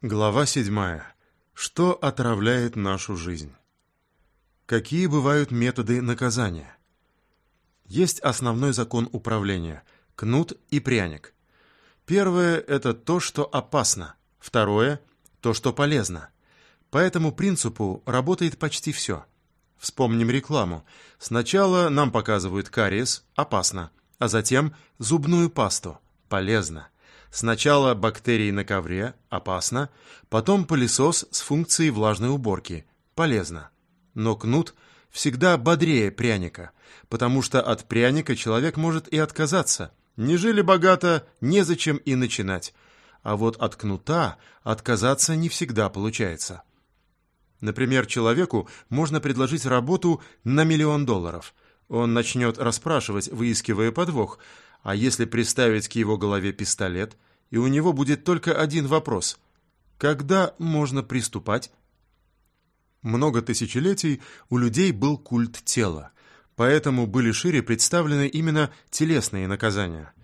Глава 7. Что отравляет нашу жизнь? Какие бывают методы наказания? Есть основной закон управления – кнут и пряник. Первое – это то, что опасно. Второе – то, что полезно. По этому принципу работает почти все. Вспомним рекламу. Сначала нам показывают кариес – опасно, а затем зубную пасту – полезно – Сначала бактерии на ковре, опасно, потом пылесос с функцией влажной уборки, полезно. Но кнут всегда бодрее пряника, потому что от пряника человек может и отказаться. Не жили богато, незачем и начинать. А вот от кнута отказаться не всегда получается. Например, человеку можно предложить работу на миллион долларов. Он начнет расспрашивать, выискивая подвох – а если приставить к его голове пистолет, и у него будет только один вопрос – когда можно приступать? Много тысячелетий у людей был культ тела, поэтому были шире представлены именно телесные наказания.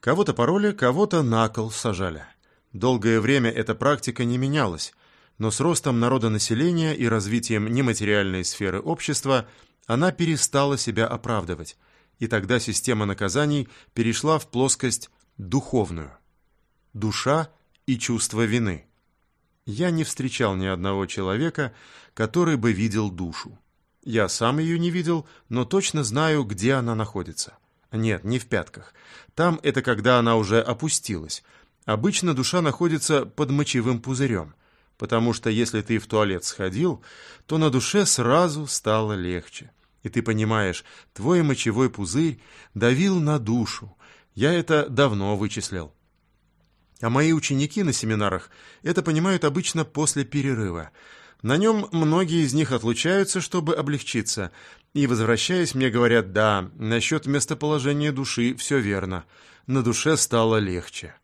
Кого-то пороли, кого-то на кол сажали. Долгое время эта практика не менялась, но с ростом народонаселения и развитием нематериальной сферы общества она перестала себя оправдывать – и тогда система наказаний перешла в плоскость духовную. Душа и чувство вины. Я не встречал ни одного человека, который бы видел душу. Я сам ее не видел, но точно знаю, где она находится. Нет, не в пятках. Там это когда она уже опустилась. Обычно душа находится под мочевым пузырем, потому что если ты в туалет сходил, то на душе сразу стало легче. И ты понимаешь, твой мочевой пузырь давил на душу. Я это давно вычислил. А мои ученики на семинарах это понимают обычно после перерыва. На нем многие из них отлучаются, чтобы облегчиться. И, возвращаясь, мне говорят, да, насчет местоположения души все верно. На душе стало легче.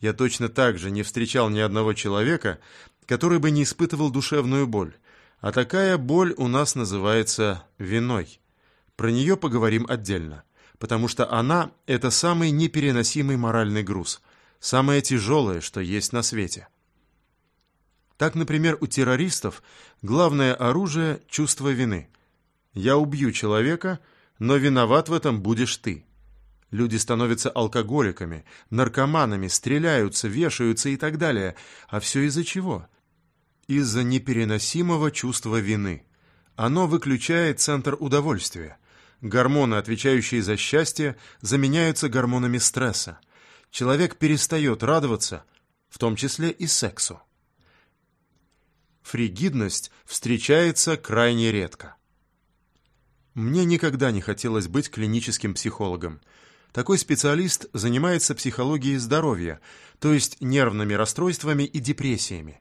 Я точно так же не встречал ни одного человека, который бы не испытывал душевную боль. А такая боль у нас называется виной. Про нее поговорим отдельно, потому что она – это самый непереносимый моральный груз, самое тяжелое, что есть на свете. Так, например, у террористов главное оружие – чувство вины. Я убью человека, но виноват в этом будешь ты. Люди становятся алкоголиками, наркоманами, стреляются, вешаются и так далее. А все из-за чего? – из-за непереносимого чувства вины. Оно выключает центр удовольствия. Гормоны, отвечающие за счастье, заменяются гормонами стресса. Человек перестает радоваться, в том числе и сексу. Фригидность встречается крайне редко. Мне никогда не хотелось быть клиническим психологом. Такой специалист занимается психологией здоровья, то есть нервными расстройствами и депрессиями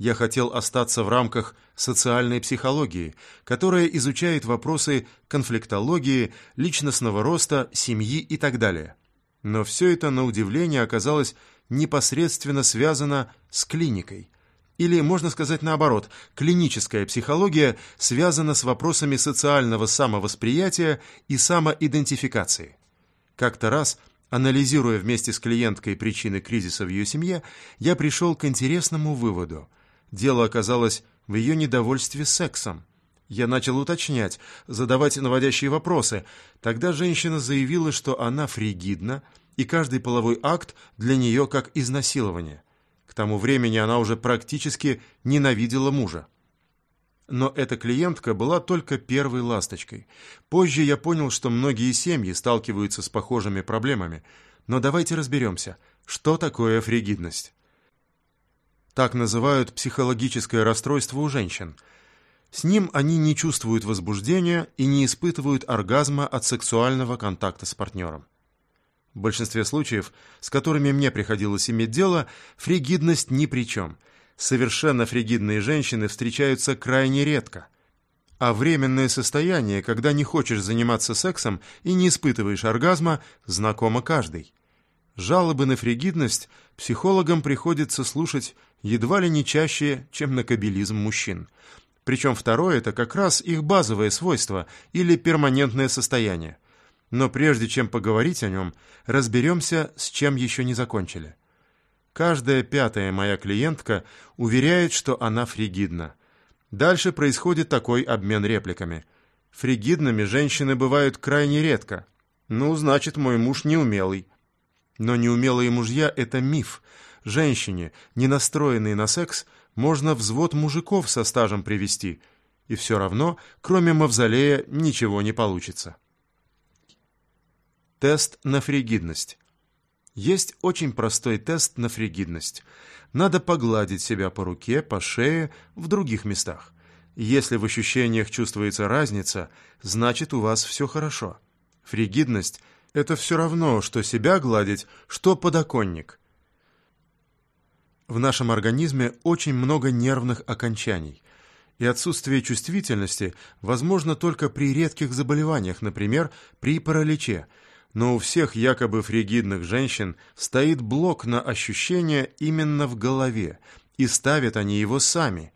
я хотел остаться в рамках социальной психологии, которая изучает вопросы конфликтологии, личностного роста, семьи и так далее. Но все это, на удивление, оказалось непосредственно связано с клиникой. Или, можно сказать наоборот, клиническая психология связана с вопросами социального самовосприятия и самоидентификации. Как-то раз Анализируя вместе с клиенткой причины кризиса в ее семье, я пришел к интересному выводу – Дело оказалось в ее недовольстве сексом. Я начал уточнять, задавать наводящие вопросы. Тогда женщина заявила, что она фригидна, и каждый половой акт для нее как изнасилование. К тому времени она уже практически ненавидела мужа. Но эта клиентка была только первой ласточкой. Позже я понял, что многие семьи сталкиваются с похожими проблемами. Но давайте разберемся, что такое фригидность. Так называют психологическое расстройство у женщин. С ним они не чувствуют возбуждения и не испытывают оргазма от сексуального контакта с партнером. В большинстве случаев, с которыми мне приходилось иметь дело, фригидность ни при чем. Совершенно фригидные женщины встречаются крайне редко. А временное состояние, когда не хочешь заниматься сексом и не испытываешь оргазма, знакомо каждый. Жалобы на фригидность психологам приходится слушать едва ли не чаще, чем на кабелизм мужчин. Причем второе – это как раз их базовое свойство или перманентное состояние. Но прежде чем поговорить о нем, разберемся, с чем еще не закончили. Каждая пятая моя клиентка уверяет, что она фригидна. Дальше происходит такой обмен репликами. Фригидными женщины бывают крайне редко. Ну, значит, мой муж неумелый. Но неумелые мужья — это миф. Женщине, не настроенной на секс, можно взвод мужиков со стажем привести, и все равно, кроме мавзолея, ничего не получится. Тест на фригидность. Есть очень простой тест на фригидность. Надо погладить себя по руке, по шее, в других местах. Если в ощущениях чувствуется разница, значит у вас все хорошо. Фригидность – это все равно, что себя гладить, что подоконник. В нашем организме очень много нервных окончаний, и отсутствие чувствительности возможно только при редких заболеваниях, например, при параличе – но у всех якобы фригидных женщин стоит блок на ощущение именно в голове, и ставят они его сами,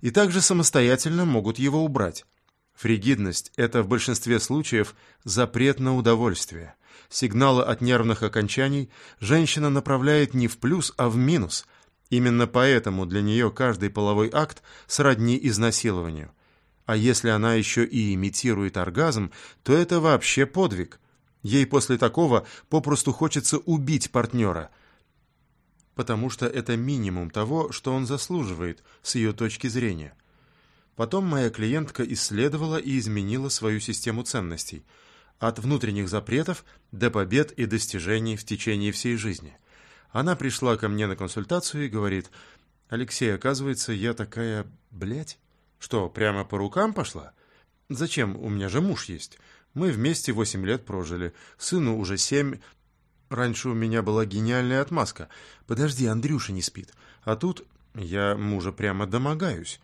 и также самостоятельно могут его убрать. Фригидность – это в большинстве случаев запрет на удовольствие. Сигналы от нервных окончаний женщина направляет не в плюс, а в минус. Именно поэтому для нее каждый половой акт сродни изнасилованию. А если она еще и имитирует оргазм, то это вообще подвиг. Ей после такого попросту хочется убить партнера, потому что это минимум того, что он заслуживает с ее точки зрения. Потом моя клиентка исследовала и изменила свою систему ценностей, от внутренних запретов до побед и достижений в течение всей жизни. Она пришла ко мне на консультацию и говорит, «Алексей, оказывается, я такая, блядь, что, прямо по рукам пошла? Зачем? У меня же муж есть». Мы вместе восемь лет прожили. Сыну уже семь. Раньше у меня была гениальная отмазка. Подожди, Андрюша не спит. А тут я мужа прямо домогаюсь.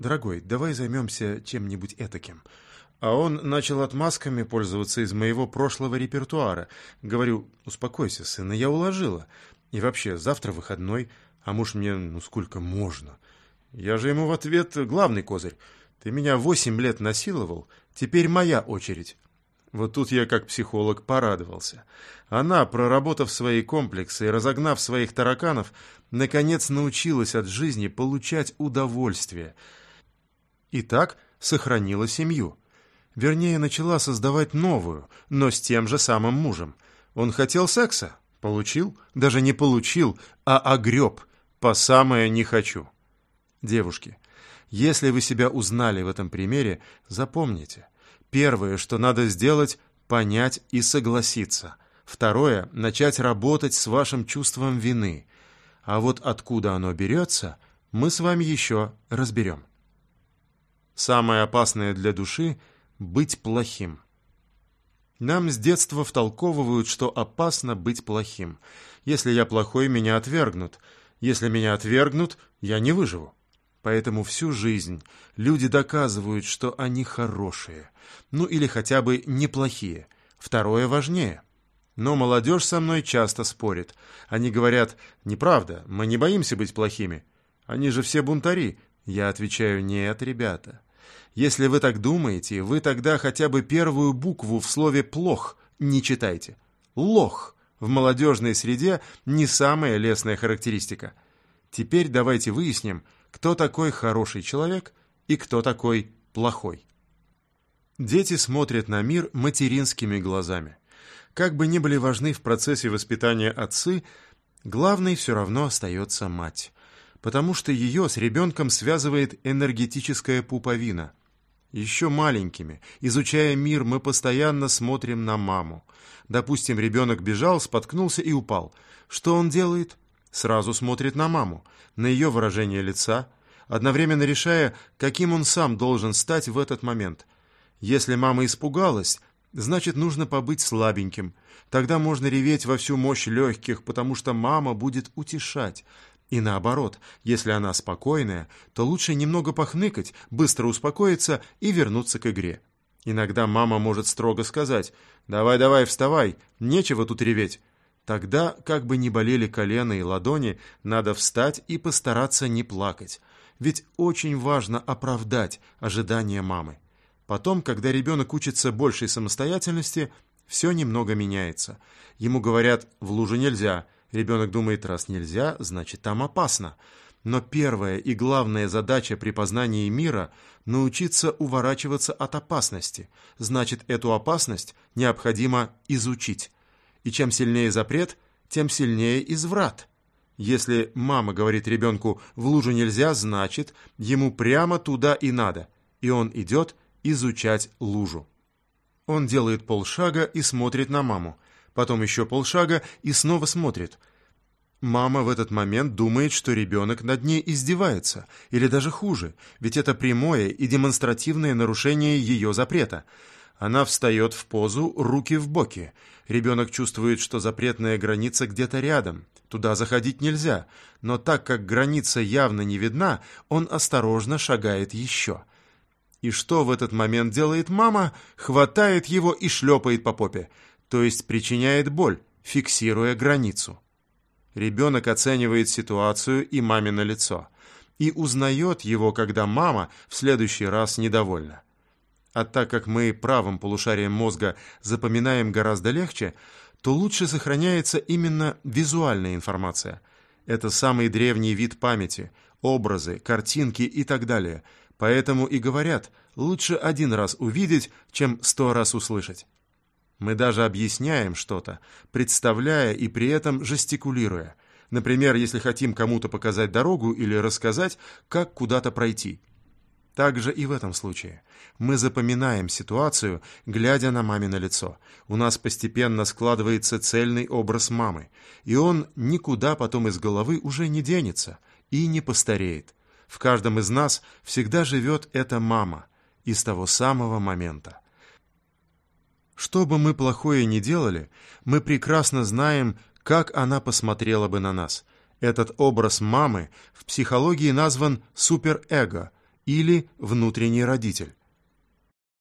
Дорогой, давай займемся чем-нибудь этаким. А он начал отмазками пользоваться из моего прошлого репертуара. Говорю, успокойся, сына, я уложила. И вообще, завтра выходной, а муж мне, ну сколько можно? Я же ему в ответ главный козырь. Ты меня восемь лет насиловал, теперь моя очередь. Вот тут я как психолог порадовался. Она, проработав свои комплексы и разогнав своих тараканов, наконец научилась от жизни получать удовольствие. И так сохранила семью. Вернее, начала создавать новую, но с тем же самым мужем. Он хотел секса? Получил? Даже не получил, а огреб. По самое не хочу. Девушки, если вы себя узнали в этом примере, запомните – Первое, что надо сделать – понять и согласиться. Второе – начать работать с вашим чувством вины. А вот откуда оно берется, мы с вами еще разберем. Самое опасное для души – быть плохим. Нам с детства втолковывают, что опасно быть плохим. Если я плохой, меня отвергнут. Если меня отвергнут, я не выживу. Поэтому всю жизнь люди доказывают, что они хорошие, ну или хотя бы неплохие. Второе важнее. Но молодежь со мной часто спорит. Они говорят, неправда, мы не боимся быть плохими. Они же все бунтари. Я отвечаю, нет, ребята. Если вы так думаете, вы тогда хотя бы первую букву в слове «плох» не читайте. «Лох» в молодежной среде не самая лестная характеристика. Теперь давайте выясним, кто такой хороший человек и кто такой плохой. Дети смотрят на мир материнскими глазами. Как бы ни были важны в процессе воспитания отцы, главной все равно остается мать, потому что ее с ребенком связывает энергетическая пуповина. Еще маленькими, изучая мир, мы постоянно смотрим на маму. Допустим, ребенок бежал, споткнулся и упал. Что он делает? Сразу смотрит на маму, на ее выражение лица, одновременно решая, каким он сам должен стать в этот момент. Если мама испугалась, значит, нужно побыть слабеньким. Тогда можно реветь во всю мощь легких, потому что мама будет утешать. И наоборот, если она спокойная, то лучше немного похныкать, быстро успокоиться и вернуться к игре. Иногда мама может строго сказать «Давай-давай, вставай, нечего тут реветь». Тогда, как бы ни болели колено и ладони, надо встать и постараться не плакать. Ведь очень важно оправдать ожидания мамы. Потом, когда ребенок учится большей самостоятельности, все немного меняется. Ему говорят «в лужу нельзя», Ребенок думает, раз нельзя, значит там опасно. Но первая и главная задача при познании мира – научиться уворачиваться от опасности. Значит, эту опасность необходимо изучить. И чем сильнее запрет, тем сильнее изврат. Если мама говорит ребенку «в лужу нельзя», значит, ему прямо туда и надо, и он идет изучать лужу. Он делает полшага и смотрит на маму, потом еще полшага и снова смотрит. Мама в этот момент думает, что ребенок над ней издевается, или даже хуже, ведь это прямое и демонстративное нарушение ее запрета. Она встает в позу, руки в боки. Ребенок чувствует, что запретная граница где-то рядом. Туда заходить нельзя, но так как граница явно не видна, он осторожно шагает еще. И что в этот момент делает мама? Хватает его и шлепает по попе, то есть причиняет боль, фиксируя границу. Ребенок оценивает ситуацию и мамино лицо и узнает его, когда мама в следующий раз недовольна. А так как мы правым полушарием мозга запоминаем гораздо легче, то лучше сохраняется именно визуальная информация. Это самый древний вид памяти, образы, картинки и так далее. Поэтому и говорят, лучше один раз увидеть, чем сто раз услышать. Мы даже объясняем что-то, представляя и при этом жестикулируя. Например, если хотим кому-то показать дорогу или рассказать, как куда-то пройти. Также и в этом случае. Мы запоминаем ситуацию, глядя на мамино лицо. У нас постепенно складывается цельный образ мамы, и он никуда потом из головы уже не денется и не постареет. В каждом из нас всегда живет эта мама, и с того самого момента. Что бы мы плохое ни делали, мы прекрасно знаем, как она посмотрела бы на нас. Этот образ мамы в психологии назван суперэго – или внутренний родитель.